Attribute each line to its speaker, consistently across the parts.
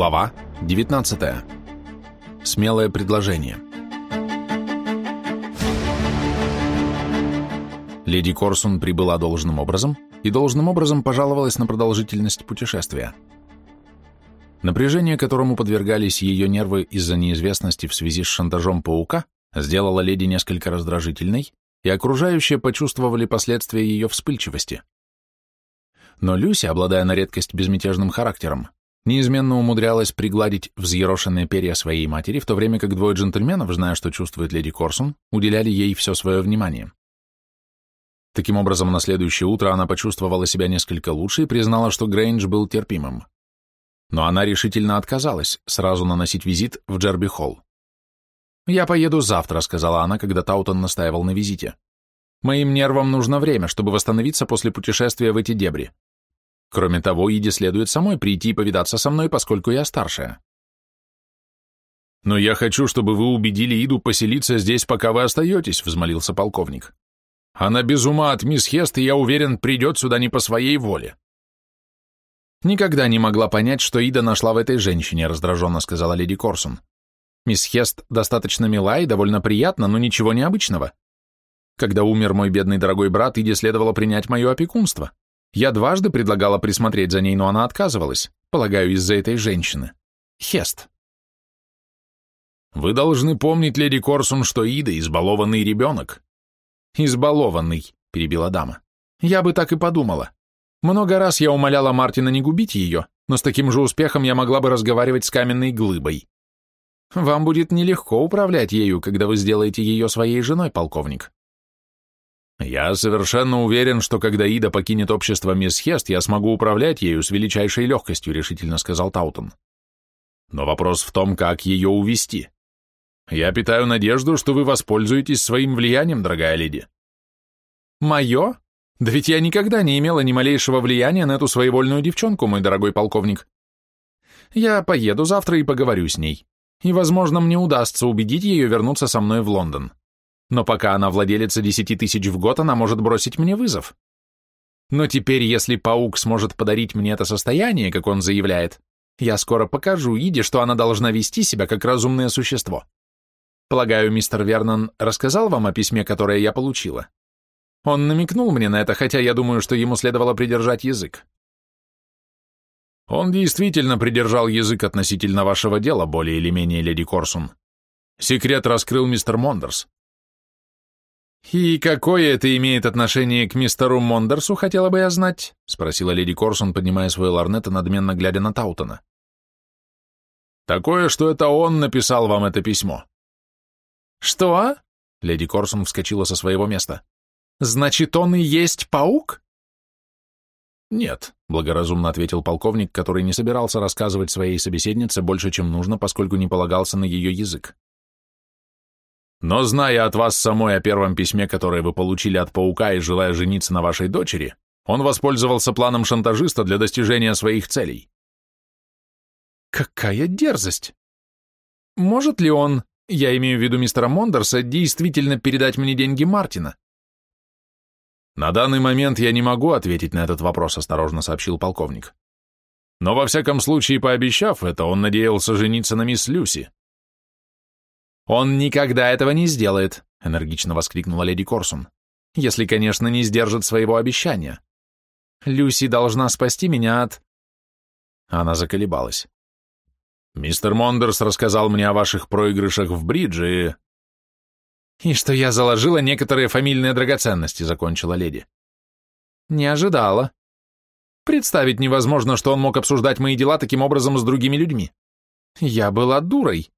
Speaker 1: Глава 19. Смелое предложение. Леди Корсун прибыла должным образом и должным образом пожаловалась на продолжительность путешествия. Напряжение, которому подвергались ее нервы из-за неизвестности в связи с шантажом паука, сделало леди несколько раздражительной, и окружающие почувствовали последствия ее вспыльчивости. Но Люси, обладая на редкость безмятежным характером, неизменно умудрялась пригладить взъерошенные перья своей матери, в то время как двое джентльменов, зная, что чувствует леди Корсун, уделяли ей все свое внимание. Таким образом, на следующее утро она почувствовала себя несколько лучше и признала, что Грейндж был терпимым. Но она решительно отказалась сразу наносить визит в Джерби-Холл. «Я поеду завтра», — сказала она, когда Таутон настаивал на визите. «Моим нервам нужно время, чтобы восстановиться после путешествия в эти дебри. Кроме того, Иде следует самой прийти и повидаться со мной, поскольку я старшая».
Speaker 2: «Но я хочу, чтобы вы убедили Иду поселиться здесь, пока вы остаетесь», — взмолился полковник. «Она без ума от мисс Хест, и я уверен, придет сюда не по своей воле».
Speaker 1: «Никогда не могла понять, что Ида нашла в этой женщине», — раздраженно сказала леди Корсун. Мисс Хест достаточно мила и довольно приятна, но ничего необычного. Когда умер мой бедный дорогой брат, Иде следовало принять мое опекунство. Я дважды предлагала присмотреть за ней, но она отказывалась, полагаю, из-за этой женщины. Хест.
Speaker 2: Вы должны помнить, леди Корсун, что Ида — избалованный ребенок.
Speaker 1: Избалованный, перебила дама. Я бы так и подумала. Много раз я умоляла Мартина не губить ее, но с таким же успехом я могла бы разговаривать с каменной глыбой. Вам будет нелегко управлять ею, когда вы сделаете ее своей женой, полковник.
Speaker 2: Я совершенно уверен, что когда Ида покинет общество мисс Хест, я смогу управлять ею с величайшей легкостью, решительно сказал Таутон. Но вопрос в том, как ее увести. Я питаю надежду, что вы воспользуетесь своим влиянием, дорогая леди.
Speaker 1: Мое? Да ведь я никогда не имела ни малейшего влияния на эту своевольную девчонку, мой дорогой полковник. Я поеду завтра и поговорю с ней и, возможно, мне удастся убедить ее вернуться со мной в Лондон. Но пока она владелица десяти тысяч в год, она может бросить мне вызов. Но теперь, если паук сможет подарить мне это состояние, как он заявляет, я скоро покажу Иде, что она должна вести себя как разумное существо. Полагаю, мистер Вернон рассказал вам о письме, которое я получила? Он намекнул мне на это, хотя я думаю, что ему следовало придержать язык.
Speaker 2: Он действительно придержал язык относительно вашего дела, более или менее, леди Корсун. Секрет раскрыл мистер Мондерс.
Speaker 1: «И какое это имеет отношение к мистеру Мондерсу, хотела бы я знать?» — спросила леди Корсун, поднимая свой лорнет и надменно глядя на Таутона.
Speaker 2: «Такое, что это он написал вам это письмо».
Speaker 1: «Что?» — леди Корсун вскочила со своего места. «Значит, он и есть паук?»
Speaker 2: «Нет», — благоразумно ответил полковник, который не собирался рассказывать своей собеседнице больше, чем нужно, поскольку не полагался на ее язык. «Но зная от вас самой о первом письме, которое вы получили от паука и желая жениться на вашей дочери, он воспользовался планом шантажиста для достижения своих целей».
Speaker 1: «Какая дерзость! Может ли он, я имею в виду мистера Мондерса, действительно передать мне деньги Мартина?»
Speaker 2: «На данный момент я не могу ответить на этот вопрос», — осторожно сообщил полковник. «Но во всяком случае, пообещав это, он надеялся жениться на мисс Люси».
Speaker 1: «Он никогда этого не сделает», — энергично воскликнула леди Корсун, «если, конечно, не сдержит своего обещания. Люси должна спасти меня от...»
Speaker 2: Она заколебалась. «Мистер Мондерс рассказал мне о ваших проигрышах в бридже и...»
Speaker 1: «И что я заложила некоторые фамильные драгоценности», — закончила леди. «Не ожидала. Представить невозможно, что он мог обсуждать мои дела таким образом с другими людьми. Я была дурой.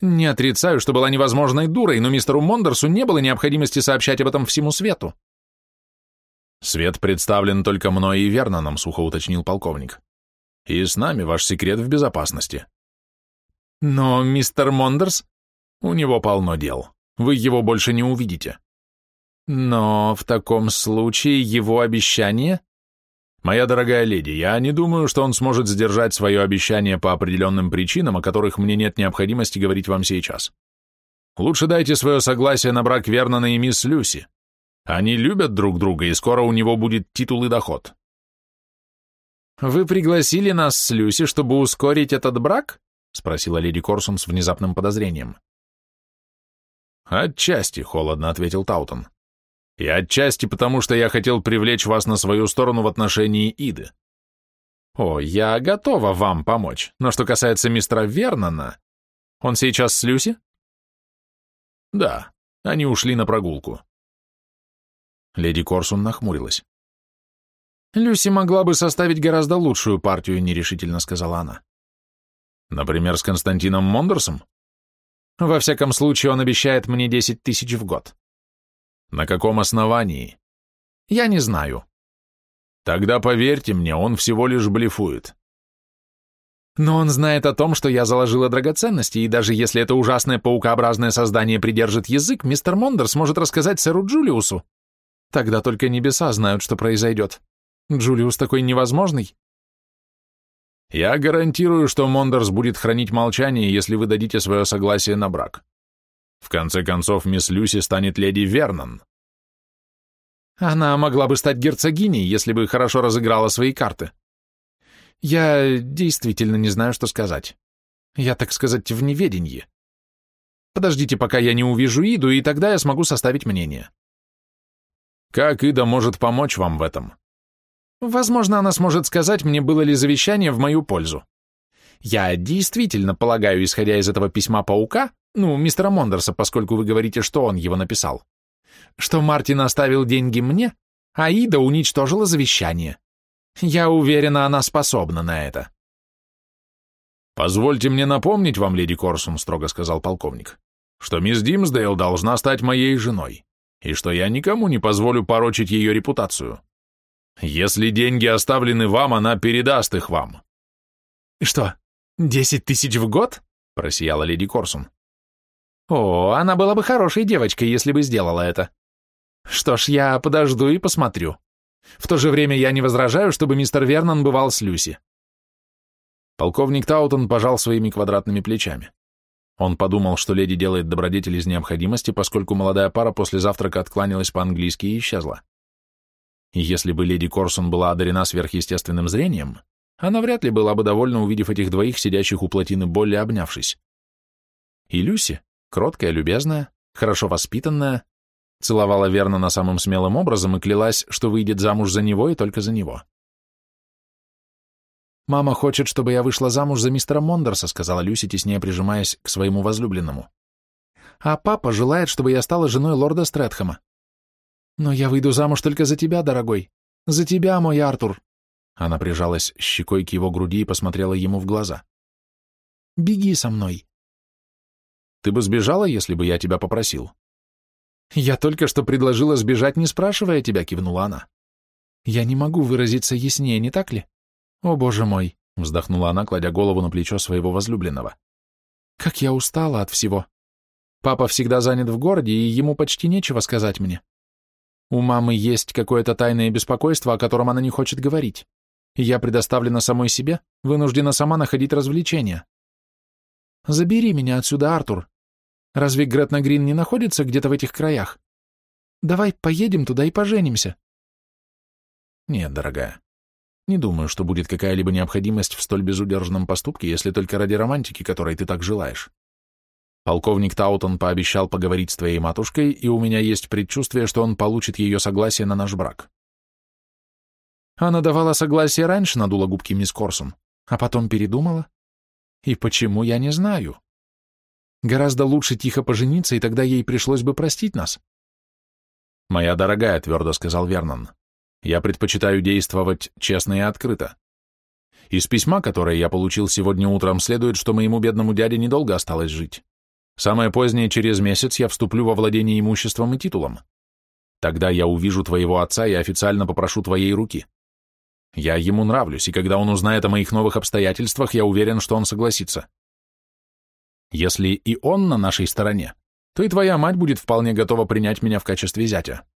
Speaker 1: Не отрицаю, что была невозможной дурой, но мистеру Мондерсу не было необходимости сообщать об этом всему свету».
Speaker 2: «Свет представлен только мной и Верноном», — сухо уточнил полковник. «И с нами ваш секрет в безопасности».
Speaker 1: «Но мистер Мондерс...»
Speaker 2: «У него полно дел. Вы его больше не увидите.
Speaker 1: Но в таком случае его обещание...
Speaker 2: Моя дорогая леди, я не думаю, что он сможет сдержать свое обещание по определенным причинам, о которых мне нет необходимости говорить вам сейчас. Лучше дайте свое согласие на брак Вернона и мисс Люси. Они любят друг друга, и скоро у него будет титул и доход.
Speaker 1: «Вы пригласили нас с Люси, чтобы ускорить этот брак?» — спросила леди Корсун с внезапным подозрением.
Speaker 2: «Отчасти», — холодно ответил Таутон. «И отчасти потому, что я хотел привлечь вас на свою сторону в отношении Иды».
Speaker 1: «О, я готова вам помочь, но что касается мистера Вернона, он сейчас с Люси?»
Speaker 2: «Да, они ушли на прогулку».
Speaker 1: Леди Корсун нахмурилась. «Люси могла бы составить гораздо лучшую партию», — нерешительно сказала она.
Speaker 2: «Например, с Константином Мондерсом?»
Speaker 1: «Во всяком случае, он обещает мне десять тысяч в год».
Speaker 2: «На каком основании?»
Speaker 1: «Я не знаю».
Speaker 2: «Тогда поверьте мне, он всего лишь блефует».
Speaker 1: «Но он знает о том, что я заложила драгоценности, и даже если это ужасное паукообразное создание придержит язык, мистер Мондерс может рассказать сэру Джулиусу. Тогда только небеса знают, что произойдет». Джулиус такой невозможный.
Speaker 2: Я гарантирую, что Мондерс будет хранить молчание, если вы дадите свое согласие на брак. В конце концов, мисс Люси станет леди Вернон.
Speaker 1: Она могла бы стать герцогиней, если бы хорошо разыграла свои карты. Я действительно не знаю, что сказать. Я, так сказать, в неведении. Подождите, пока я не увижу Иду, и тогда я смогу составить мнение.
Speaker 2: Как Ида может помочь вам в этом?
Speaker 1: Возможно, она сможет сказать мне, было ли завещание в мою пользу. Я действительно полагаю, исходя из этого письма паука, ну, мистера Мондерса, поскольку вы говорите, что он его написал, что Мартин оставил деньги мне, а Ида уничтожила завещание. Я уверена, она способна на это.
Speaker 2: «Позвольте мне напомнить вам, леди Корсун», — строго сказал полковник, «что мисс Димсдейл должна стать моей женой, и что я никому не позволю порочить ее репутацию. Если деньги оставлены вам, она передаст их вам.
Speaker 1: Что, десять тысяч в год? Просияла леди Корсун. О, она была бы хорошей девочкой, если бы сделала это. Что ж, я подожду и посмотрю. В то же время я не возражаю, чтобы мистер Вернон бывал с Люси.
Speaker 2: Полковник Таутон пожал своими квадратными плечами. Он подумал, что леди делает добродетель из необходимости, поскольку молодая пара после завтрака откланялась по-английски и исчезла. И если бы леди Корсон была одарена сверхъестественным зрением, она вряд ли была бы довольна, увидев этих двоих, сидящих у плотины Болли, обнявшись. И Люси, кроткая, любезная, хорошо воспитанная, целовала верно на самым смелым образом и клялась, что выйдет замуж за него и только за него.
Speaker 1: «Мама хочет, чтобы я вышла замуж за мистера Мондерса», сказала Люси, теснее прижимаясь к своему возлюбленному. «А папа желает, чтобы я стала женой лорда Стрэдхэма. «Но я выйду замуж только за тебя, дорогой. За тебя, мой Артур!» Она прижалась щекой к его груди и посмотрела ему в глаза. «Беги со мной!»
Speaker 2: «Ты бы сбежала, если бы я тебя попросил?»
Speaker 1: «Я только что предложила сбежать, не спрашивая тебя», — кивнула она. «Я не могу выразиться яснее, не так ли? О, боже мой!» — вздохнула она, кладя голову на плечо своего возлюбленного. «Как я устала от всего! Папа всегда занят в городе, и ему почти нечего сказать мне. У мамы есть какое-то тайное беспокойство, о котором она не хочет говорить. Я предоставлена самой себе, вынуждена сама находить развлечения. Забери меня отсюда, Артур. Разве Гретна Грин не находится где-то в этих краях? Давай поедем туда и поженимся.
Speaker 2: Нет, дорогая. Не думаю, что будет какая-либо необходимость в столь безудержном поступке, если только ради романтики, которой ты так желаешь. Полковник Таутон пообещал поговорить с твоей матушкой, и у меня есть предчувствие, что он получит ее согласие на наш брак.
Speaker 1: Она давала согласие раньше, надула губки мисс Корсон, а потом передумала. И почему, я не знаю. Гораздо лучше тихо пожениться, и тогда ей пришлось бы простить нас.
Speaker 2: «Моя дорогая», — твердо сказал Вернон, — «я предпочитаю действовать честно и открыто. Из письма, которое я получил сегодня утром, следует, что моему бедному дяде недолго осталось жить. Самое позднее, через месяц, я вступлю во владение имуществом и титулом. Тогда я увижу твоего отца и официально попрошу твоей руки. Я ему нравлюсь, и когда он узнает о моих новых обстоятельствах, я уверен, что он согласится. Если и он на нашей стороне, то и твоя мать будет вполне готова принять меня в качестве зятя.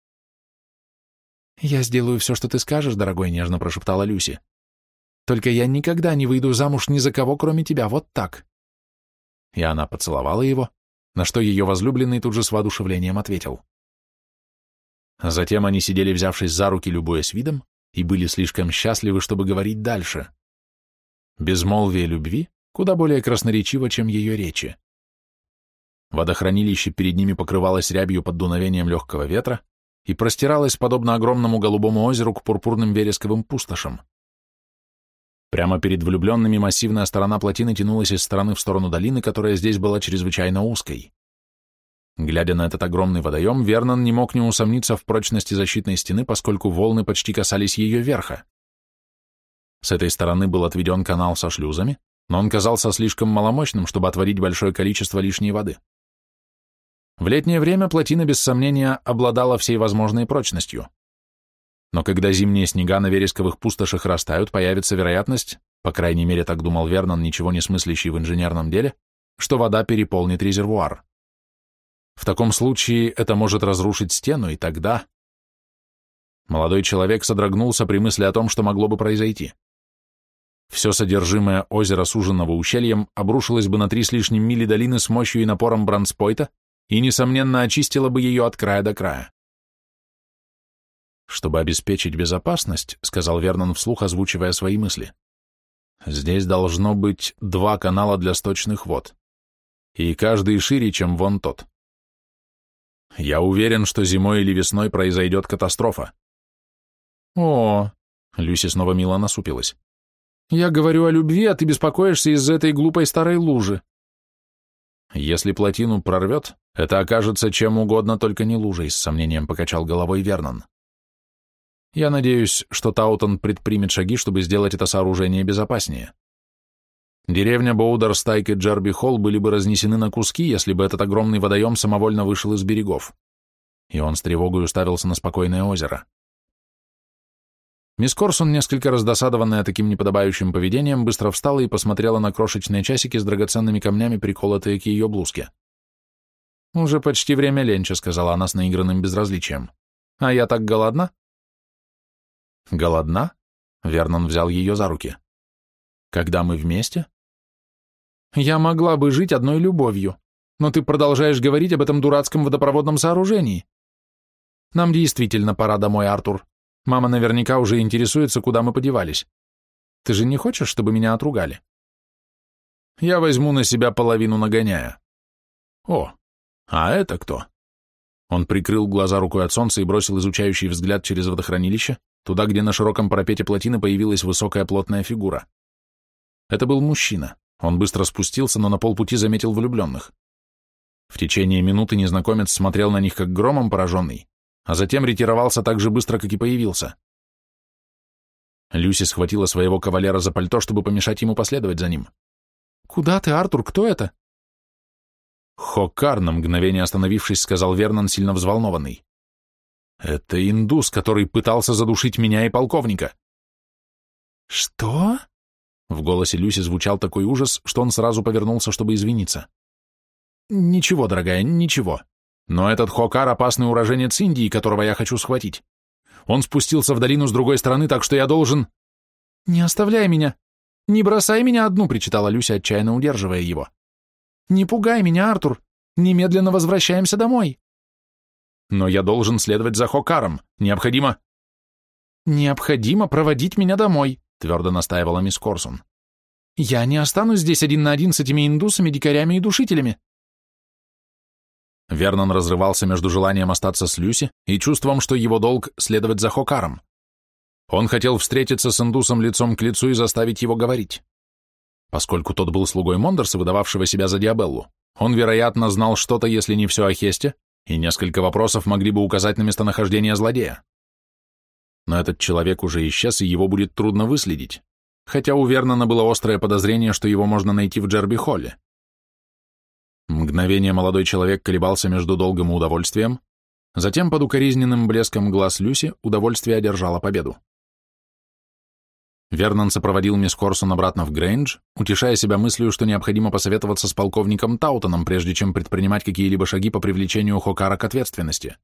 Speaker 1: «Я сделаю все, что ты скажешь, дорогой», — нежно прошептала Люси. «Только я никогда не выйду замуж ни за кого, кроме тебя, вот так и она поцеловала его, на что ее возлюбленный тут же с воодушевлением ответил.
Speaker 2: Затем они сидели, взявшись за руки, любуясь видом,
Speaker 1: и были слишком счастливы, чтобы говорить дальше. Безмолвие любви куда более красноречиво, чем ее речи. Водохранилище перед ними покрывалось рябью под дуновением легкого ветра и простиралось, подобно огромному голубому озеру, к пурпурным вересковым пустошам. Прямо перед влюбленными массивная сторона плотины тянулась из стороны в сторону долины, которая здесь была чрезвычайно узкой. Глядя на этот огромный водоем, Вернон не мог не усомниться в прочности защитной стены, поскольку волны почти касались ее верха. С этой стороны был отведен канал со шлюзами, но он казался слишком маломощным, чтобы отводить большое количество лишней воды. В летнее время плотина, без сомнения, обладала всей возможной прочностью. Но когда зимние снега на вересковых пустошах растают, появится вероятность, по крайней мере так думал Вернон, ничего не смыслящий в инженерном деле, что вода переполнит резервуар. В таком случае это может разрушить стену, и тогда... Молодой человек содрогнулся при мысли о том, что могло бы произойти. Все содержимое озера, суженного ущельем, обрушилось бы на три с лишним мили долины с мощью и напором Бранспойта и, несомненно, очистило бы ее от края до края. «Чтобы обеспечить безопасность», — сказал Вернон вслух, озвучивая свои мысли, — «здесь должно быть два канала для сточных вод, и каждый шире, чем вон тот. Я уверен, что зимой или весной произойдет катастрофа.
Speaker 2: О, Люси снова мило насупилась. Я говорю о любви, а ты беспокоишься из-за этой глупой старой лужи.
Speaker 1: Если плотину прорвет, это окажется чем угодно, только не лужей, с сомнением покачал головой Вернон. Я надеюсь, что Таутон предпримет шаги, чтобы сделать это сооружение безопаснее. Деревня Боудерстайк и Джерби Холл были бы разнесены на куски, если бы этот огромный водоем самовольно вышел из берегов. И он с тревогой уставился на спокойное озеро. Мисс Корсон, несколько раздосадованная таким неподобающим поведением, быстро встала и посмотрела на крошечные часики с драгоценными камнями, приколотые к ее блузке. «Уже почти время ленча», — сказала она с наигранным безразличием. «А я так голодна?» «Голодна?» — Вернон взял ее за руки. «Когда мы вместе?»
Speaker 2: Я могла бы жить одной любовью, но ты продолжаешь говорить об этом дурацком водопроводном сооружении. Нам действительно пора домой, Артур. Мама наверняка уже интересуется, куда мы подевались. Ты же не хочешь, чтобы меня отругали?
Speaker 1: Я возьму на себя половину нагоняя. О, а это кто? Он прикрыл глаза рукой от солнца и бросил изучающий взгляд через водохранилище, туда, где на широком парапете плотины появилась высокая плотная фигура. Это был мужчина. Он быстро спустился, но на полпути заметил влюбленных. В течение минуты незнакомец смотрел на них как громом пораженный, а затем ретировался так же быстро, как и появился. Люси схватила своего кавалера за пальто, чтобы помешать ему последовать за ним.
Speaker 2: «Куда ты, Артур? Кто это?»
Speaker 1: «Хокар», на мгновение остановившись, сказал Вернон, сильно взволнованный. «Это индус, который пытался задушить меня и полковника».
Speaker 2: «Что?»
Speaker 1: В голосе Люси звучал такой ужас, что он сразу повернулся, чтобы извиниться.
Speaker 2: «Ничего, дорогая, ничего. Но этот Хокар — опасный уроженец Индии, которого я хочу схватить. Он спустился в долину с другой стороны, так что я должен...» «Не оставляй меня! Не бросай меня одну!» — причитала Люся, отчаянно удерживая его. «Не пугай меня, Артур! Немедленно возвращаемся домой!»
Speaker 1: «Но я должен следовать за Хокаром. Необходимо...»
Speaker 2: «Необходимо проводить меня домой»,
Speaker 1: твердо настаивала мисс Корсон.
Speaker 2: «Я не останусь здесь один на один с этими индусами, дикарями и душителями».
Speaker 1: Вернон разрывался между желанием остаться с Люси и чувством, что его долг — следовать за Хокаром. Он хотел встретиться с индусом лицом к лицу и заставить его говорить. Поскольку тот был слугой Мондерса, выдававшего себя за Диабеллу, он, вероятно, знал что-то, если не все о Хесте, и несколько вопросов могли бы указать на местонахождение злодея но этот человек уже исчез, и его будет трудно выследить, хотя у Вернона было острое подозрение, что его можно найти в Джерби-Холле. Мгновение молодой человек колебался между долгом и удовольствием, затем под укоризненным блеском глаз Люси удовольствие одержало победу. Вернон сопроводил мисс Корсон обратно в Грейндж, утешая себя мыслью, что необходимо посоветоваться с полковником Таутоном, прежде чем предпринимать какие-либо шаги по привлечению Хокара к ответственности.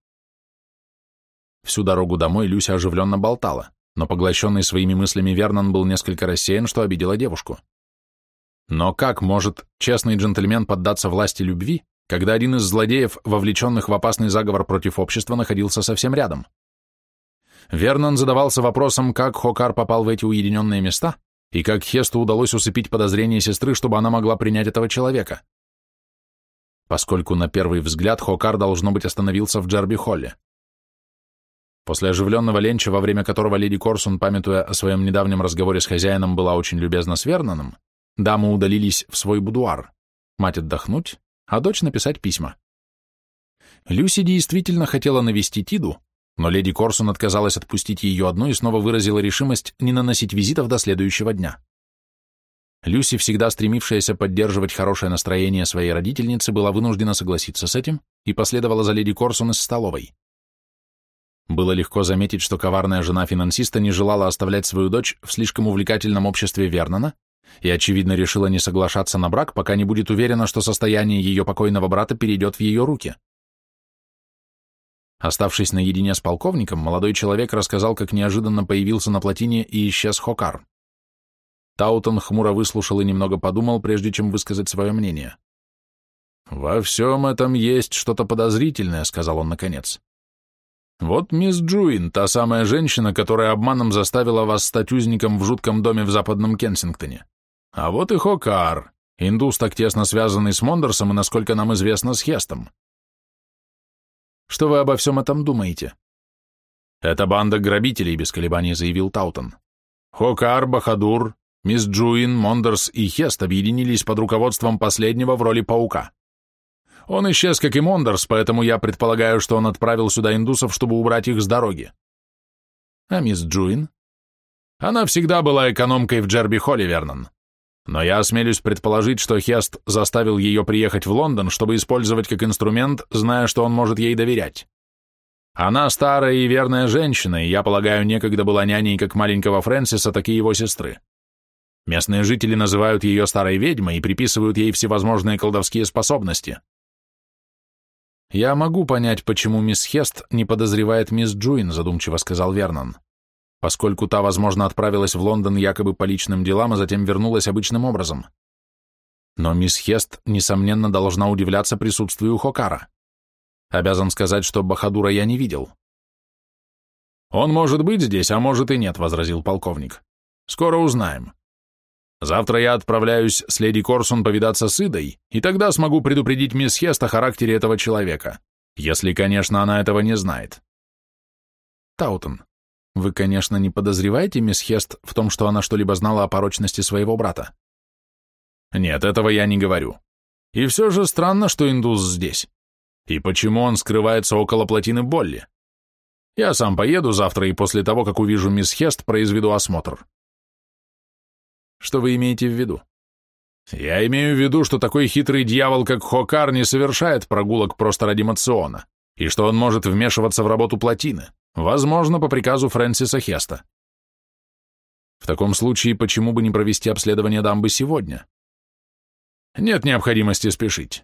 Speaker 1: Всю дорогу домой Люся оживленно болтала, но поглощенный своими мыслями Вернон был несколько рассеян, что обидело девушку. Но как может честный джентльмен поддаться власти любви, когда один из злодеев, вовлеченных в опасный заговор против общества, находился совсем рядом? Вернон задавался вопросом, как Хокар попал в эти уединенные места и как Хесту удалось усыпить подозрения сестры, чтобы она могла принять этого человека. Поскольку на первый взгляд Хокар, должно быть, остановился в Джарби-Холле. После оживленного ленча, во время которого леди Корсун, памятуя о своем недавнем разговоре с хозяином, была очень любезна с Верноном, дамы удалились в свой будуар, мать отдохнуть, а дочь написать письма. Люси действительно хотела навестить Иду, но леди Корсун отказалась отпустить ее одну и снова выразила решимость не наносить визитов до следующего дня. Люси, всегда стремившаяся поддерживать хорошее настроение своей родительницы, была вынуждена согласиться с этим и последовала за леди Корсун из столовой. Было легко заметить, что коварная жена финансиста не желала оставлять свою дочь в слишком увлекательном обществе Вернона и, очевидно, решила не соглашаться на брак, пока не будет уверена, что состояние ее покойного брата перейдет в ее руки. Оставшись наедине с полковником, молодой человек рассказал, как неожиданно появился на плотине и исчез Хокар. Таутон хмуро выслушал и немного подумал, прежде чем высказать свое мнение. «Во всем этом есть что-то подозрительное», — сказал он наконец. Вот мисс Джуин, та самая женщина, которая обманом заставила вас стать узником в жутком доме в западном Кенсингтоне. А вот и Хокар, индус, так тесно связанный с Мондерсом и, насколько нам известно, с Хестом. Что вы обо всем этом думаете? Это банда грабителей, без колебаний заявил Таутон. Хокар, Бахадур, мисс Джуин, Мондерс и Хест объединились под руководством последнего в роли паука. Он исчез, как и Мондерс, поэтому я предполагаю, что он отправил сюда индусов, чтобы убрать их с дороги. А мисс Джуин? Она всегда была экономкой в Джерби Холле, Вернон. Но я осмелюсь предположить, что Хест заставил ее приехать в Лондон, чтобы использовать как инструмент, зная, что он может ей доверять. Она старая и верная женщина, и, я полагаю, некогда была няней как маленького Фрэнсиса, так и его сестры. Местные жители называют ее старой ведьмой и приписывают ей всевозможные колдовские способности. «Я могу понять, почему мисс Хест не подозревает мисс Джуин», задумчиво сказал Вернон, поскольку та, возможно, отправилась в Лондон якобы по личным делам, а затем вернулась обычным образом. Но мисс Хест, несомненно, должна удивляться присутствию Хокара. Обязан сказать, что Бахадура я не видел. «Он может быть здесь, а может и нет», — возразил полковник. «Скоро узнаем. Завтра я отправляюсь с леди Корсун повидаться с Идой, и тогда смогу предупредить мисс Хест о характере этого человека, если, конечно, она этого не знает. Таутон, вы, конечно, не подозреваете мисс Хест в том, что она что-либо знала о порочности своего брата? Нет, этого я не говорю. И все же странно, что индус здесь. И почему он скрывается около плотины Болли? Я сам поеду завтра и после того, как увижу мисс Хест, произведу осмотр. Что вы имеете в виду? Я имею в виду, что такой хитрый дьявол, как Хокар, не совершает прогулок просто ради мациона, и что он может вмешиваться в работу плотины, возможно, по приказу Фрэнсиса Хеста. В таком случае, почему бы не провести обследование дамбы сегодня? Нет необходимости спешить.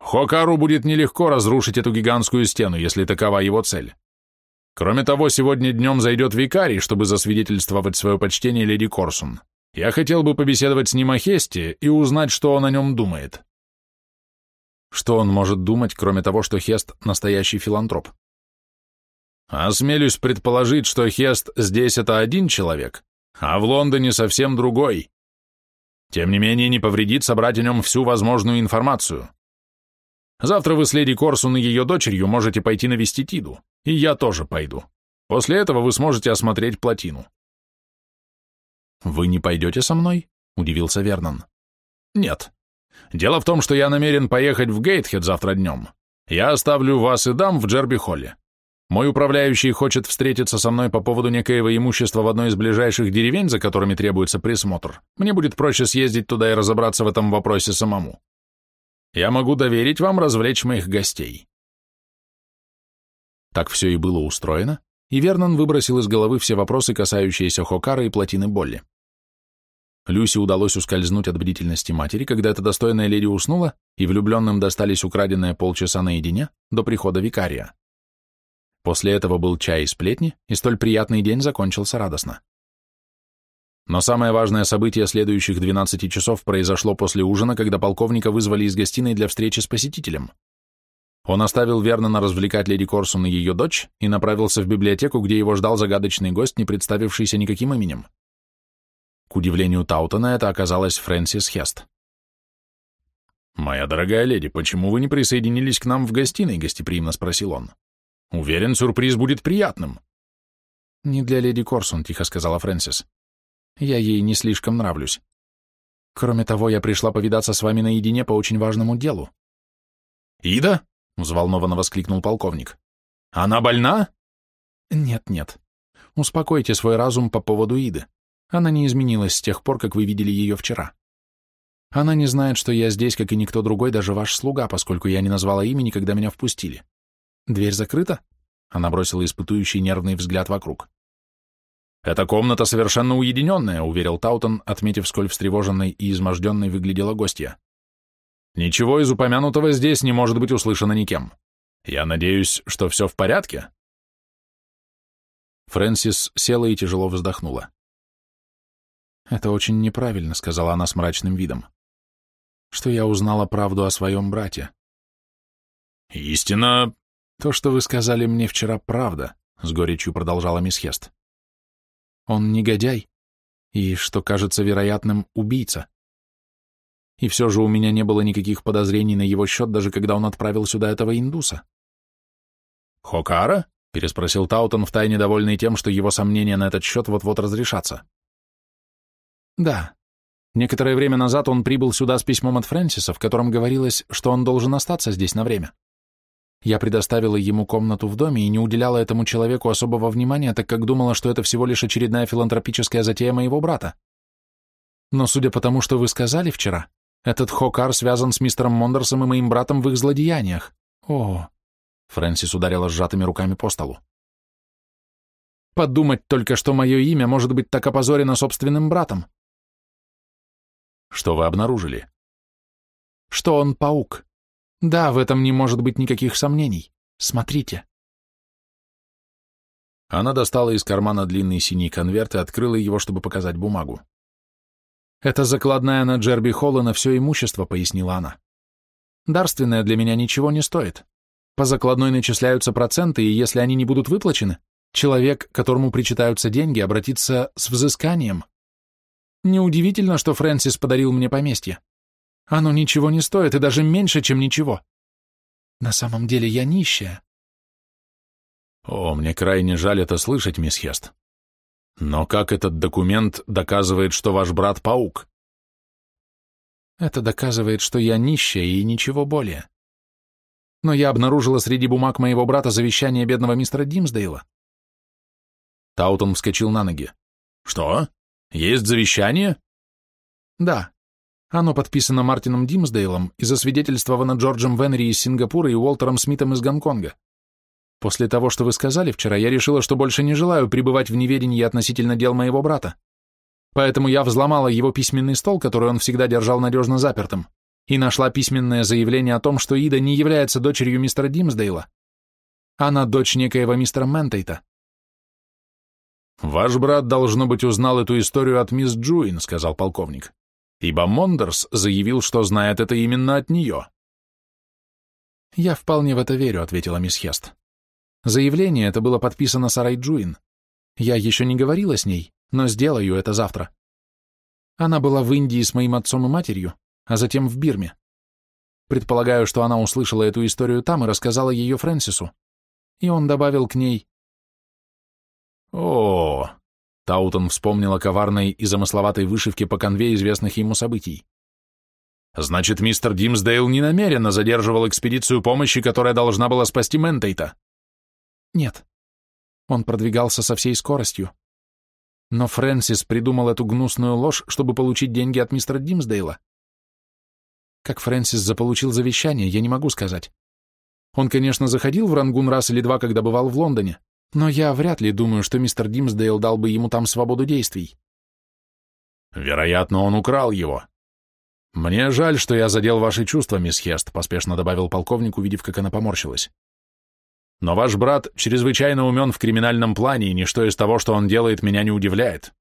Speaker 1: Хокару будет нелегко разрушить эту гигантскую стену, если такова его цель. Кроме того, сегодня днем зайдет викарий, чтобы засвидетельствовать свое почтение леди Корсун. Я хотел бы побеседовать с ним о Хесте и узнать, что он о нем думает. Что он может думать, кроме того, что Хест — настоящий филантроп? Осмелюсь предположить, что Хест здесь — это один человек, а в Лондоне совсем другой. Тем не менее, не повредит собрать о нем всю возможную информацию. Завтра вы с леди Корсун и ее дочерью можете пойти навестить Иду, и я тоже пойду. После этого вы сможете осмотреть плотину. «Вы не пойдете со мной?» — удивился Вернон. «Нет. Дело в том, что я намерен поехать в Гейтхед завтра днем. Я оставлю вас и дам в Джерби-Холле. Мой управляющий хочет встретиться со мной по поводу некоего имущества в одной из ближайших деревень, за которыми требуется присмотр. Мне будет проще съездить туда и разобраться в этом вопросе самому. Я могу доверить вам развлечь моих гостей». Так все и было устроено, и Вернон выбросил из головы все вопросы, касающиеся Хокара и плотины Болли. Люси удалось ускользнуть от бдительности матери, когда эта достойная леди уснула, и влюбленным достались украденные полчаса наедине до прихода викария. После этого был чай и сплетни, и столь приятный день закончился радостно. Но самое важное событие следующих 12 часов произошло после ужина, когда полковника вызвали из гостиной для встречи с посетителем. Он оставил Вернона развлекать леди Корсун и ее дочь и направился в библиотеку, где его ждал загадочный гость, не представившийся никаким именем. К удивлению Таутона, это оказалась Фрэнсис Хест. «Моя дорогая леди, почему вы не присоединились к нам в гостиной?» — гостеприимно спросил он. «Уверен, сюрприз будет приятным». «Не для леди Корсун», — тихо сказала Фрэнсис. «Я ей не слишком нравлюсь. Кроме того, я пришла повидаться с вами наедине по очень важному делу».
Speaker 2: «Ида?» взволнованно воскликнул полковник. Она больна?
Speaker 1: Нет, нет. Успокойте свой разум по поводу Иды. Она не изменилась с тех пор, как вы видели ее вчера. Она не знает, что я здесь, как и никто другой, даже ваш слуга, поскольку я не назвала имени, когда меня впустили. Дверь закрыта? Она бросила испытующий нервный взгляд вокруг.
Speaker 2: «Эта комната совершенно уединенная», — уверил Таутон, отметив, сколь встревоженной и изможденной выглядела гостья. Ничего из упомянутого здесь не может быть услышано никем. Я надеюсь, что все в порядке?»
Speaker 1: Фрэнсис села и тяжело вздохнула. «Это очень неправильно», — сказала она с мрачным видом, «что я узнала правду о своем брате».
Speaker 2: «Истина...»
Speaker 1: «То, что вы сказали мне вчера, правда», — с горечью продолжала мисс Хест. «Он негодяй и, что кажется вероятным, убийца и все же у меня не было никаких подозрений на его счет, даже когда он отправил сюда этого индуса.
Speaker 2: «Хокара?» — переспросил Таутон, втайне довольный тем, что его сомнения на этот счет вот-вот разрешатся.
Speaker 1: «Да. Некоторое время назад он прибыл сюда с письмом от Фрэнсиса, в котором говорилось, что он должен остаться здесь на время. Я предоставила ему комнату в доме и не уделяла этому человеку особого внимания, так как думала, что это всего лишь очередная филантропическая затея моего брата. Но судя по тому, что вы сказали вчера, этот Хокар связан с мистером Мондерсом и моим братом в их злодеяниях. О!» Фрэнсис ударила сжатыми руками по столу. «Подумать только, что мое имя может быть так опозорено собственным братом».
Speaker 2: «Что вы обнаружили?»
Speaker 1: «Что он паук. Да, в этом не может быть никаких сомнений. Смотрите».
Speaker 2: Она достала из кармана длинный синий конверт и открыла его, чтобы показать бумагу.
Speaker 1: «Это закладная на Джерби Холла на все имущество», — пояснила она. «Дарственная для меня ничего не стоит. По закладной начисляются проценты, и если они не будут выплачены, человек, которому причитаются деньги, обратится с взысканием. Неудивительно, что Фрэнсис подарил мне поместье. Оно ничего не стоит, и даже меньше, чем ничего. На самом деле я нищая».
Speaker 2: «О, мне крайне жаль это слышать, мисс Хест. Но как этот документ доказывает, что ваш брат паук?
Speaker 1: Это доказывает, что я нищая и ничего более. Но я обнаружила среди бумаг моего брата завещание бедного мистера Димсдейла.
Speaker 2: Таутон вскочил на ноги. Что? Есть завещание?
Speaker 1: Да. Оно подписано Мартином Димсдейлом и засвидетельствовано Джорджем Венри из Сингапура и Уолтером Смитом из Гонконга. После того, что вы сказали вчера, я решила, что больше не желаю пребывать в неведении относительно дел моего брата. Поэтому я взломала его письменный стол, который он всегда держал надежно запертым, и нашла письменное заявление о том, что Ида не является дочерью мистера Димсдейла. Она дочь некоего мистера Ментейта.
Speaker 2: «Ваш брат, должно быть, узнал эту историю от мисс Джуин», — сказал полковник, «ибо Мондерс заявил, что знает это именно от нее».
Speaker 1: «Я вполне в это верю», — ответила мисс Хест. Заявление это было подписано Сарай Джуин. Я еще не говорила с ней, но сделаю это завтра. Она была в Индии с моим отцом и матерью, а затем в Бирме. Предполагаю, что она услышала эту историю там и рассказала ее Фрэнсису. И он добавил к ней...
Speaker 2: О, Таутон вспомнил о коварной и замысловатой вышивке по конве известных ему событий. Значит, мистер Димсдейл не намеренно задерживал экспедицию помощи, которая должна была спасти Ментейта.
Speaker 1: Нет. Он продвигался со всей скоростью. Но Фрэнсис придумал эту гнусную ложь, чтобы получить деньги от мистера Димсдейла. Как Фрэнсис заполучил завещание, я не могу сказать. Он, конечно, заходил в Рангун раз или два, когда бывал в Лондоне, но я вряд ли думаю, что мистер Димсдейл дал бы ему там свободу действий.
Speaker 2: Вероятно, он украл его. Мне жаль, что я задел ваши чувства, мисс Хест, поспешно добавил полковник, увидев, как она поморщилась. Но ваш брат чрезвычайно умен в криминальном плане, и ничто из того, что он делает, меня не удивляет.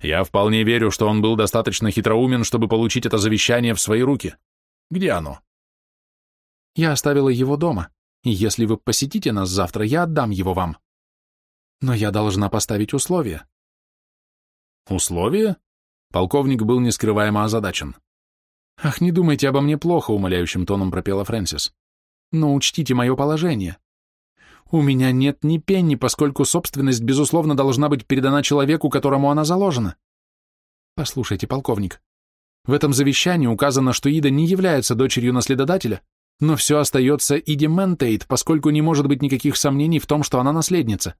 Speaker 2: Я вполне верю, что он был достаточно хитроумен, чтобы получить это завещание в свои руки. Где оно?
Speaker 1: Я оставила его дома,
Speaker 3: и если вы посетите нас завтра, я отдам его вам. Но я должна поставить условия».
Speaker 2: «Условия?» Полковник был нескрываемо озадачен.
Speaker 3: «Ах, не думайте обо мне плохо», — умоляющим тоном пропела Фрэнсис. «Но учтите мое положение. У меня нет ни пенни, поскольку собственность, безусловно, должна быть передана человеку, которому она заложена. Послушайте, полковник, в этом завещании указано, что Ида не является дочерью наследодателя, но все остается Иди Ментейт, поскольку не может быть никаких сомнений в том, что она наследница.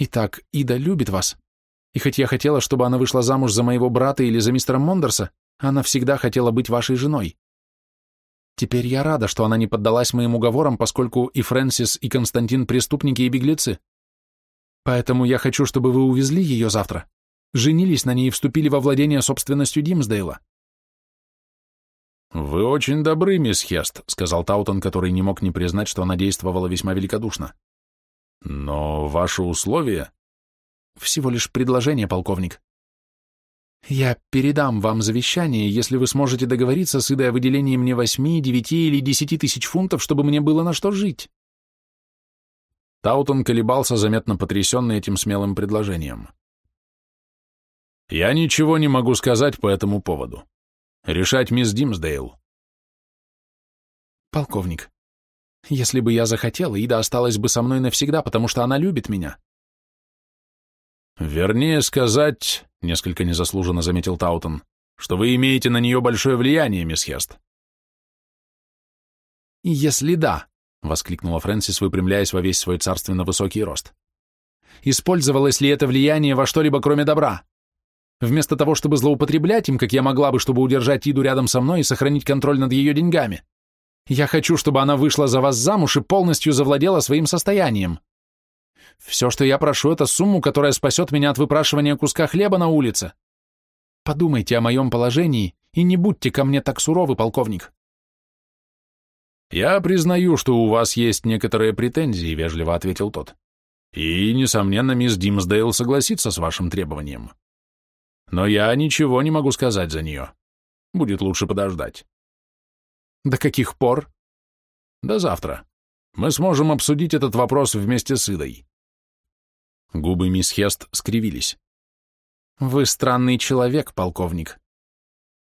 Speaker 3: Итак, Ида любит вас, и хоть я хотела, чтобы она вышла замуж за моего брата или за мистера Мондерса, она всегда хотела быть вашей женой. Теперь я рада, что она не поддалась моим уговорам, поскольку и Фрэнсис, и Константин преступники и беглецы. Поэтому я хочу, чтобы вы увезли ее завтра, женились на ней и вступили во владение собственностью Димсдейла.
Speaker 2: «Вы очень добры, мисс Хест», — сказал Таутон, который не мог не признать, что она действовала весьма великодушно. «Но ваши условия...»
Speaker 3: «Всего лишь предложение, полковник. Я передам вам завещание, если вы сможете договориться с Идой о выделении мне восьми, девяти или десяти тысяч фунтов, чтобы мне было на что жить».
Speaker 2: Таутон колебался, заметно потрясенный этим смелым предложением. Я ничего не могу сказать по этому поводу. Решать мисс Димсдейл.
Speaker 3: Полковник, если бы я захотел, Ида осталась бы со мной навсегда, потому что она любит меня.
Speaker 2: Вернее сказать, несколько незаслуженно заметил Таутон, что вы имеете на нее большое влияние, мисс Хест.
Speaker 3: «Если да», — воскликнула Фрэнсис, выпрямляясь во весь свой царственно высокий рост, «использовалось ли это влияние во что-либо кроме добра? Вместо того, чтобы злоупотреблять им, как я могла бы, чтобы удержать Иду рядом со мной и сохранить контроль над ее деньгами. Я хочу, чтобы она вышла за вас замуж и полностью завладела своим состоянием. Все, что я прошу, это сумму, которая спасет меня от выпрашивания куска хлеба на улице. Подумайте о моем положении и не будьте ко мне так суровы, полковник.
Speaker 2: Я признаю, что у вас есть некоторые претензии, вежливо ответил тот. И, несомненно, мисс Димсдейл согласится с вашим требованием но я ничего не могу сказать за нее. Будет лучше подождать.
Speaker 3: До каких пор?
Speaker 2: До завтра. Мы сможем обсудить этот вопрос вместе с Идой. Губы мисс Хест скривились.
Speaker 3: Вы странный человек, полковник.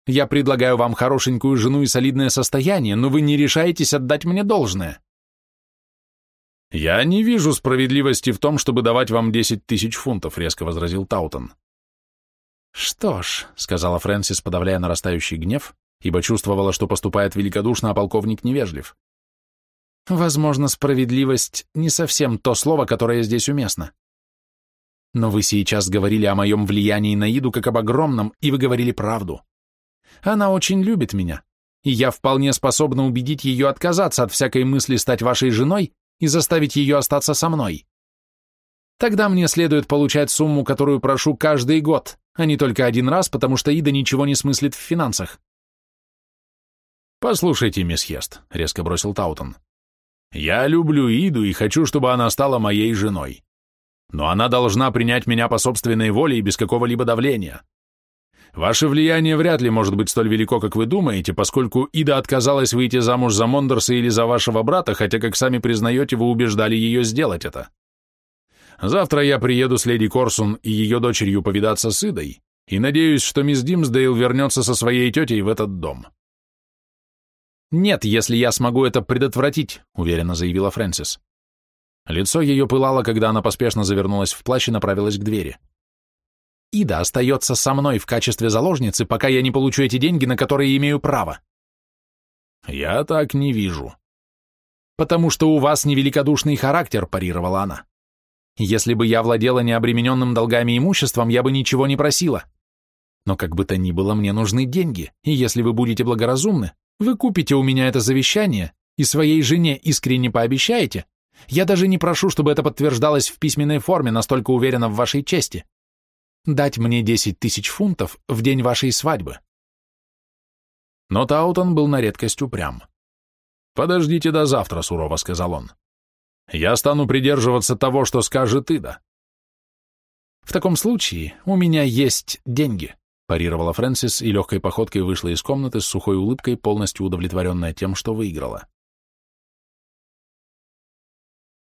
Speaker 3: Я предлагаю вам хорошенькую жену и солидное состояние, но вы не решаетесь отдать мне должное.
Speaker 2: Я не вижу справедливости в том, чтобы давать вам десять тысяч фунтов, резко возразил Таутон.
Speaker 3: «Что ж», — сказала Фрэнсис, подавляя нарастающий гнев, ибо чувствовала, что поступает великодушно, а полковник невежлив. «Возможно, справедливость — не совсем то слово, которое здесь уместно. Но вы сейчас говорили о моем влиянии на Иду как об огромном, и вы говорили правду. Она очень любит меня, и я вполне способна убедить ее отказаться от всякой мысли стать вашей женой и заставить ее остаться со мной. Тогда мне следует получать сумму, которую прошу каждый год, а не только один раз, потому что Ида ничего не смыслит в финансах.
Speaker 2: «Послушайте, мисс Хест», — резко бросил Таутон. «Я люблю Иду и хочу, чтобы она стала моей женой. Но она должна принять меня по собственной воле и без какого-либо давления. Ваше влияние вряд ли может быть столь велико, как вы думаете, поскольку Ида отказалась выйти замуж за Мондерса или за вашего брата, хотя, как сами признаете, вы убеждали ее сделать это. Завтра я приеду с леди Корсун и ее дочерью повидаться с Идой, и надеюсь, что мисс Димсдейл вернется со своей тетей в этот дом».
Speaker 3: «Нет, если я смогу это предотвратить», — уверенно заявила Фрэнсис. Лицо ее пылало, когда она поспешно завернулась в плащ и направилась к двери. «Ида остается со мной в качестве заложницы, пока я не получу эти деньги, на которые имею право».
Speaker 2: «Я так не вижу».
Speaker 3: «Потому что у вас невеликодушный характер», — парировала она. Если бы я владела необремененным долгами имуществом, я бы ничего не просила. Но как бы то ни было, мне нужны деньги, и если вы будете благоразумны, вы купите у меня это завещание и своей жене искренне пообещаете. Я даже не прошу, чтобы это подтверждалось в письменной форме, настолько уверена в вашей чести. Дать мне 10 тысяч фунтов в день вашей свадьбы.
Speaker 2: Но Таутон был на редкость упрям. «Подождите до завтра», — сурово сказал он. Я стану придерживаться того, что скажет Ида.
Speaker 3: В таком случае у меня есть деньги, парировала Фрэнсис и легкой походкой вышла из комнаты с сухой улыбкой, полностью удовлетворенная тем, что выиграла.